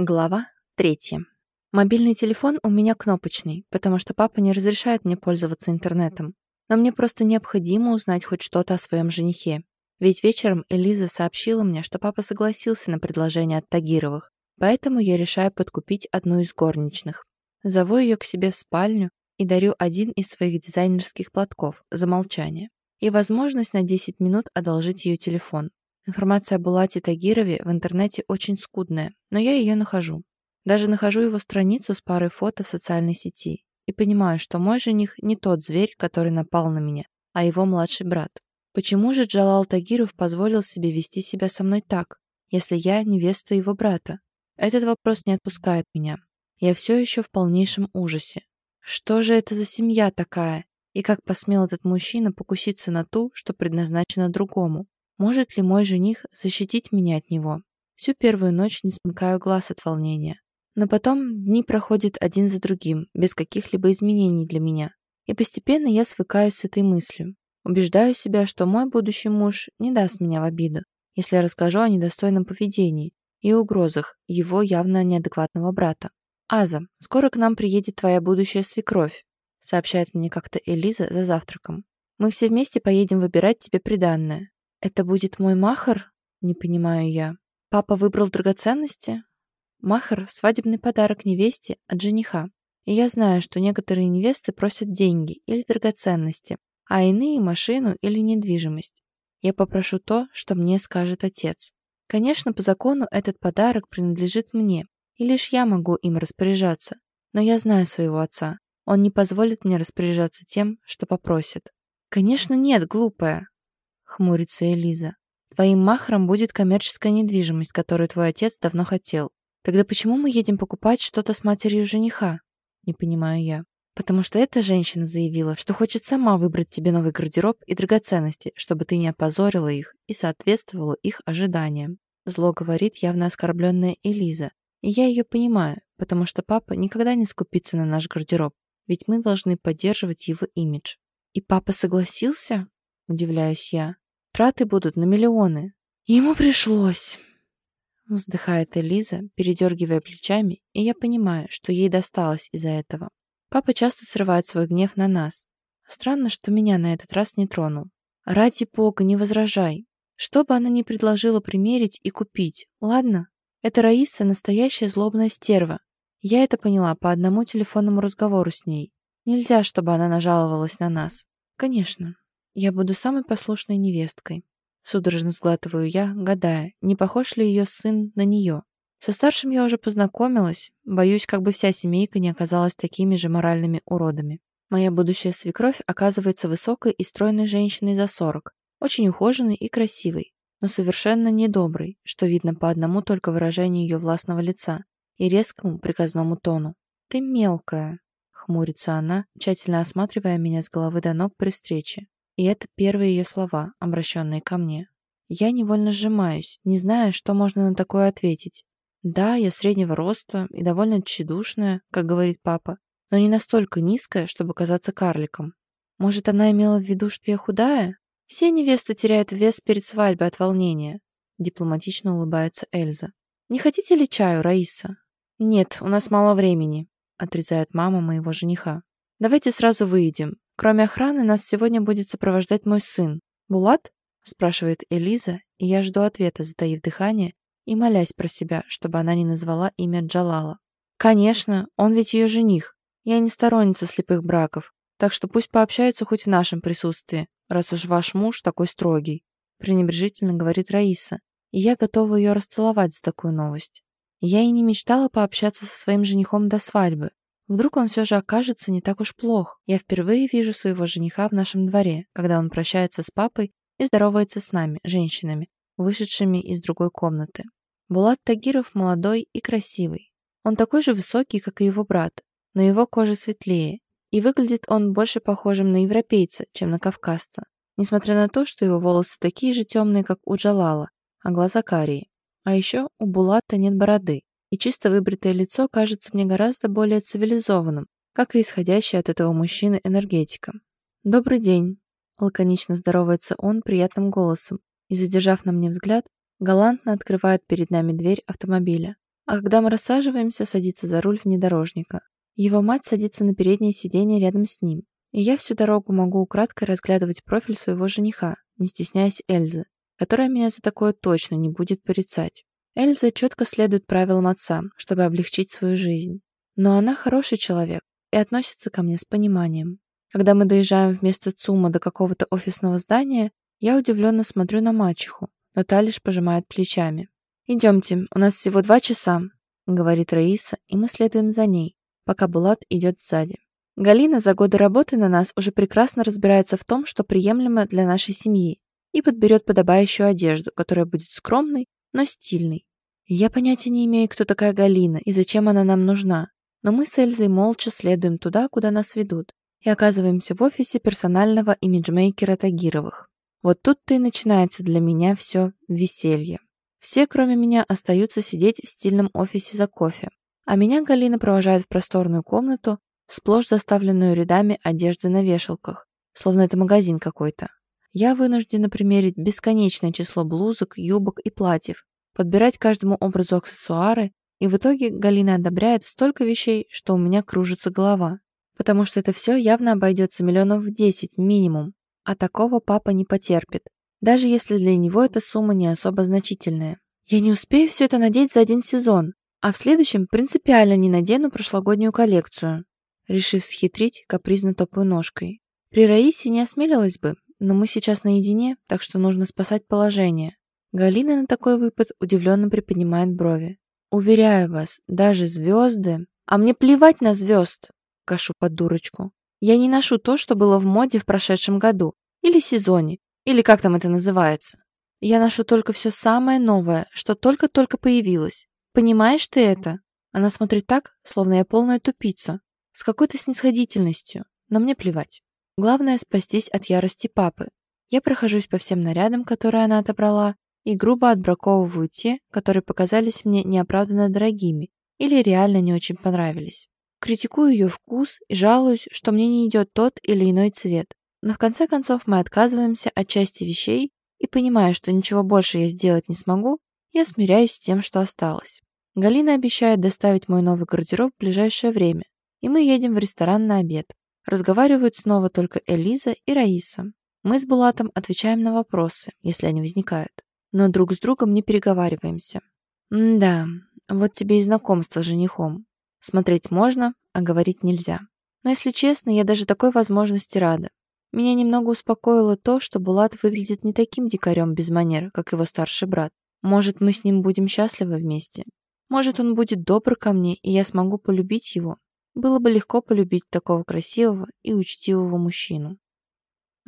Глава третья. Мобильный телефон у меня кнопочный, потому что папа не разрешает мне пользоваться интернетом. Но мне просто необходимо узнать хоть что-то о своем женихе. Ведь вечером Элиза сообщила мне, что папа согласился на предложение от Тагировых, поэтому я решаю подкупить одну из горничных. Зову ее к себе в спальню и дарю один из своих дизайнерских платков за молчание и возможность на 10 минут одолжить ее телефон. Информация о Булате Тагирове в интернете очень скудная, но я ее нахожу. Даже нахожу его страницу с парой фото в социальной сети и понимаю, что мой жених не тот зверь, который напал на меня, а его младший брат. Почему же Джалал Тагиров позволил себе вести себя со мной так, если я невеста его брата? Этот вопрос не отпускает меня. Я все еще в полнейшем ужасе. Что же это за семья такая? И как посмел этот мужчина покуситься на ту, что предназначено другому? Может ли мой жених защитить меня от него? Всю первую ночь не смыкаю глаз от волнения. Но потом дни проходят один за другим, без каких-либо изменений для меня. И постепенно я свыкаюсь с этой мыслью. Убеждаю себя, что мой будущий муж не даст меня в обиду, если я расскажу о недостойном поведении и угрозах его явно неадекватного брата. «Аза, скоро к нам приедет твоя будущая свекровь», сообщает мне как-то Элиза за завтраком. «Мы все вместе поедем выбирать тебе приданное. «Это будет мой махар?» Не понимаю я. «Папа выбрал драгоценности?» Махар — свадебный подарок невесте от жениха. И я знаю, что некоторые невесты просят деньги или драгоценности, а иные — машину или недвижимость. Я попрошу то, что мне скажет отец. Конечно, по закону этот подарок принадлежит мне, и лишь я могу им распоряжаться. Но я знаю своего отца. Он не позволит мне распоряжаться тем, что попросит. «Конечно нет, глупая хмурится Элиза. Твоим махром будет коммерческая недвижимость, которую твой отец давно хотел. Тогда почему мы едем покупать что-то с матерью жениха? Не понимаю я. Потому что эта женщина заявила, что хочет сама выбрать тебе новый гардероб и драгоценности, чтобы ты не опозорила их и соответствовала их ожиданиям. Зло говорит явно оскорбленная Элиза. И я ее понимаю, потому что папа никогда не скупится на наш гардероб, ведь мы должны поддерживать его имидж. И папа согласился? Удивляюсь я. Траты будут на миллионы. Ему пришлось. Вздыхает Элиза, передергивая плечами, и я понимаю, что ей досталось из-за этого. Папа часто срывает свой гнев на нас. Странно, что меня на этот раз не тронул. Ради бога, не возражай. Что бы она ни предложила примерить и купить, ладно? Это Раиса настоящая злобная стерва. Я это поняла по одному телефонному разговору с ней. Нельзя, чтобы она нажаловалась на нас. Конечно, я буду самой послушной невесткой. Судорожно сглатываю я, гадая, не похож ли ее сын на нее. Со старшим я уже познакомилась, боюсь, как бы вся семейка не оказалась такими же моральными уродами. Моя будущая свекровь оказывается высокой и стройной женщиной за сорок, очень ухоженной и красивой, но совершенно недоброй, что видно по одному только выражению ее властного лица и резкому приказному тону. «Ты мелкая», — хмурится она, тщательно осматривая меня с головы до ног при встрече. И это первые ее слова, обращенные ко мне. Я невольно сжимаюсь, не зная, что можно на такое ответить. Да, я среднего роста и довольно тщедушная, как говорит папа, но не настолько низкая, чтобы казаться карликом. Может, она имела в виду, что я худая? Все невесты теряют вес перед свадьбой от волнения. Дипломатично улыбается Эльза. Не хотите ли чаю, Раиса? Нет, у нас мало времени, отрезает мама моего жениха. Давайте сразу выйдем. Кроме охраны, нас сегодня будет сопровождать мой сын. Булат? спрашивает Элиза, и я жду ответа, затаив дыхание и молясь про себя, чтобы она не назвала имя Джалала. Конечно, он ведь ее жених. Я не сторонница слепых браков, так что пусть пообщаются хоть в нашем присутствии, раз уж ваш муж такой строгий, пренебрежительно говорит Раиса, и я готова ее расцеловать за такую новость. Я и не мечтала пообщаться со своим женихом до свадьбы, Вдруг он все же окажется не так уж плох. Я впервые вижу своего жениха в нашем дворе, когда он прощается с папой и здоровается с нами, женщинами, вышедшими из другой комнаты. Булат Тагиров молодой и красивый. Он такой же высокий, как и его брат, но его кожа светлее, и выглядит он больше похожим на европейца, чем на кавказца, несмотря на то, что его волосы такие же темные, как у Джалала, а глаза карие. А еще у Булата нет бороды, и чисто выбритое лицо кажется мне гораздо более цивилизованным, как и исходящая от этого мужчины энергетика. «Добрый день», — лаконично здоровается он приятным голосом и, задержав на мне взгляд, галантно открывает перед нами дверь автомобиля. а когда мы рассаживаемся, садится за руль внедорожника. Его мать садится на переднее сиденье рядом с ним, и я всю дорогу могу украдкой разглядывать профиль своего жениха, не стесняясь Эльзы, которая меня за такое точно не будет порицать. Эльза четко следует правилам отца, чтобы облегчить свою жизнь. Но она хороший человек и относится ко мне с пониманием. Когда мы доезжаем вместо ЦУМа до какого-то офисного здания, я удивленно смотрю на мачеху, но та лишь пожимает плечами. «Идемте, у нас всего два часа», — говорит Раиса, и мы следуем за ней, пока Булат идет сзади. Галина за годы работы на нас уже прекрасно разбирается в том, что приемлемо для нашей семьи, и подберет подобающую одежду, которая будет скромной, но стильной. Я понятия не имею, кто такая Галина и зачем она нам нужна, но мы с Эльзой молча следуем туда, куда нас ведут, и оказываемся в офисе персонального имиджмейкера Тагировых. Вот тут-то и начинается для меня все веселье. Все, кроме меня, остаются сидеть в стильном офисе за кофе, а меня Галина провожает в просторную комнату, сплошь заставленную рядами одежды на вешалках, словно это магазин какой-то. Я вынуждена примерить бесконечное число блузок, юбок и платьев, подбирать каждому образу аксессуары, и в итоге Галина одобряет столько вещей, что у меня кружится голова, потому что это все явно обойдется миллионов в 10 минимум, а такого папа не потерпит, даже если для него эта сумма не особо значительная. Я не успею все это надеть за один сезон, а в следующем принципиально не надену прошлогоднюю коллекцию. Решив схитрить, капризно топаю ножкой. При Раисе не осмелилась бы, но мы сейчас наедине, так что нужно спасать положение. Галина на такой выпад удивленно приподнимает брови. Уверяю вас, даже звезды... А мне плевать на звезд, кашу под дурочку. Я не ношу то, что было в моде в прошедшем году, или сезоне, или как там это называется. Я ношу только все самое новое, что только-только появилось. Понимаешь ты это? Она смотрит так, словно я полная тупица, с какой-то снисходительностью, но мне плевать. Главное спастись от ярости папы. Я прохожусь по всем нарядам, которые она отобрала, и грубо отбраковываю те, которые показались мне неоправданно дорогими или реально не очень понравились. Критикую ее вкус и жалуюсь, что мне не идет тот или иной цвет. Но в конце концов мы отказываемся от части вещей и, понимая, что ничего больше я сделать не смогу, я смиряюсь с тем, что осталось. Галина обещает доставить мой новый гардероб в ближайшее время, и мы едем в ресторан на обед. Разговаривают снова только Элиза и Раиса. Мы с Булатом отвечаем на вопросы, если они возникают, но друг с другом не переговариваемся. Да, вот тебе и знакомство с женихом. Смотреть можно, а говорить нельзя. Но если честно, я даже такой возможности рада. Меня немного успокоило то, что Булат выглядит не таким дикарем без манер, как его старший брат. Может, мы с ним будем счастливы вместе. Может, он будет добр ко мне, и я смогу полюбить его. Было бы легко полюбить такого красивого и учтивого мужчину.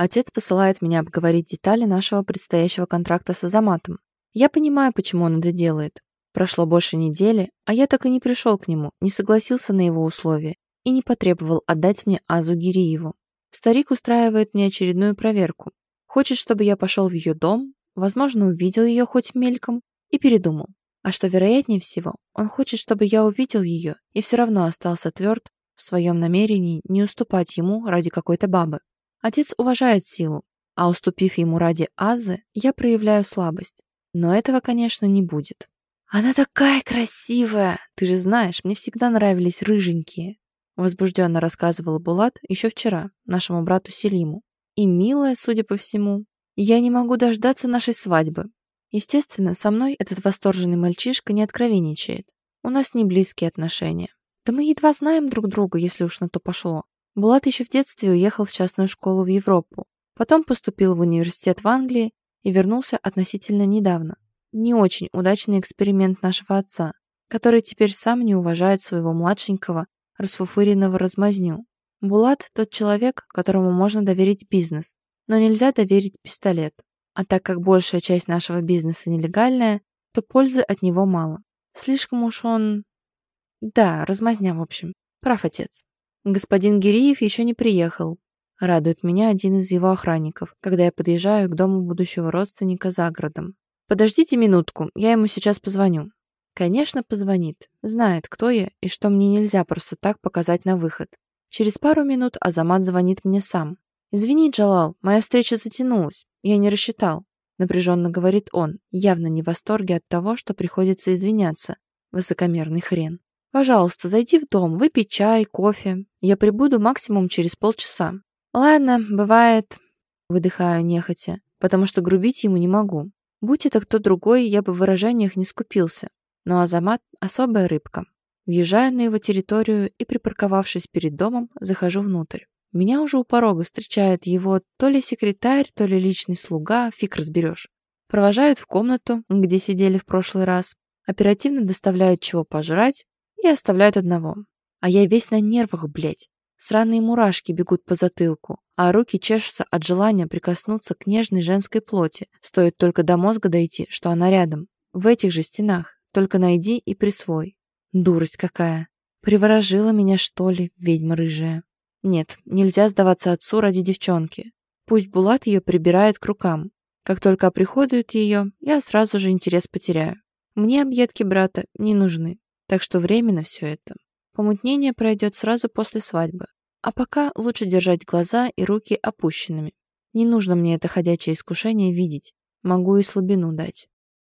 Отец посылает меня обговорить детали нашего предстоящего контракта с Азаматом. Я понимаю, почему он это делает. Прошло больше недели, а я так и не пришел к нему, не согласился на его условия и не потребовал отдать мне Азу Гириеву. Старик устраивает мне очередную проверку. Хочет, чтобы я пошел в ее дом, возможно, увидел ее хоть мельком, и передумал. А что вероятнее всего, он хочет, чтобы я увидел ее и все равно остался тверд в своем намерении не уступать ему ради какой-то бабы. Отец уважает силу, а уступив ему ради Азы, я проявляю слабость. Но этого, конечно, не будет. «Она такая красивая! Ты же знаешь, мне всегда нравились рыженькие!» Возбужденно рассказывал Булат еще вчера нашему брату Селиму. «И милая, судя по всему. Я не могу дождаться нашей свадьбы. Естественно, со мной этот восторженный мальчишка не откровенничает. У нас не близкие отношения. Да мы едва знаем друг друга, если уж на то пошло. Булат еще в детстве уехал в частную школу в Европу. Потом поступил в университет в Англии и вернулся относительно недавно не очень удачный эксперимент нашего отца, который теперь сам не уважает своего младшенького, расфуфыренного размазню. Булат – тот человек, которому можно доверить бизнес, но нельзя доверить пистолет. А так как большая часть нашего бизнеса нелегальная, то пользы от него мало. Слишком уж он... Да, размазня, в общем. Прав отец. Господин Гириев еще не приехал. Радует меня один из его охранников, когда я подъезжаю к дому будущего родственника за городом. «Подождите минутку, я ему сейчас позвоню». Конечно, позвонит. Знает, кто я и что мне нельзя просто так показать на выход. Через пару минут Азамат звонит мне сам. «Извини, Джалал, моя встреча затянулась. Я не рассчитал», — напряженно говорит он, явно не в восторге от того, что приходится извиняться, Высокомерный хрен. Пожалуйста, зайди в дом, выпей чай, кофе. Я прибуду максимум через полчаса. Ладно, бывает. Выдыхаю нехотя, потому что грубить ему не могу. Будь это кто другой, я бы в выражениях не скупился. Но Азамат — особая рыбка. Въезжаю на его территорию и, припарковавшись перед домом, захожу внутрь. Меня уже у порога встречает его то ли секретарь, то ли личный слуга, фиг разберешь. Провожают в комнату, где сидели в прошлый раз, оперативно доставляют чего пожрать и оставляют одного. А я весь на нервах, блядь. Сраные мурашки бегут по затылку, а руки чешутся от желания прикоснуться к нежной женской плоти, стоит только до мозга дойти, что она рядом. В этих же стенах, только найди и присвой. Дурость какая. Приворожила меня, что ли, ведьма рыжая. Нет, нельзя сдаваться отцу ради девчонки. Пусть Булат ее прибирает к рукам. Как только оприходует ее, я сразу же интерес потеряю. Мне объедки брата не нужны, так что временно все это. Помутнение пройдет сразу после свадьбы. А пока лучше держать глаза и руки опущенными. Не нужно мне это ходячее искушение видеть. Могу и слабину дать.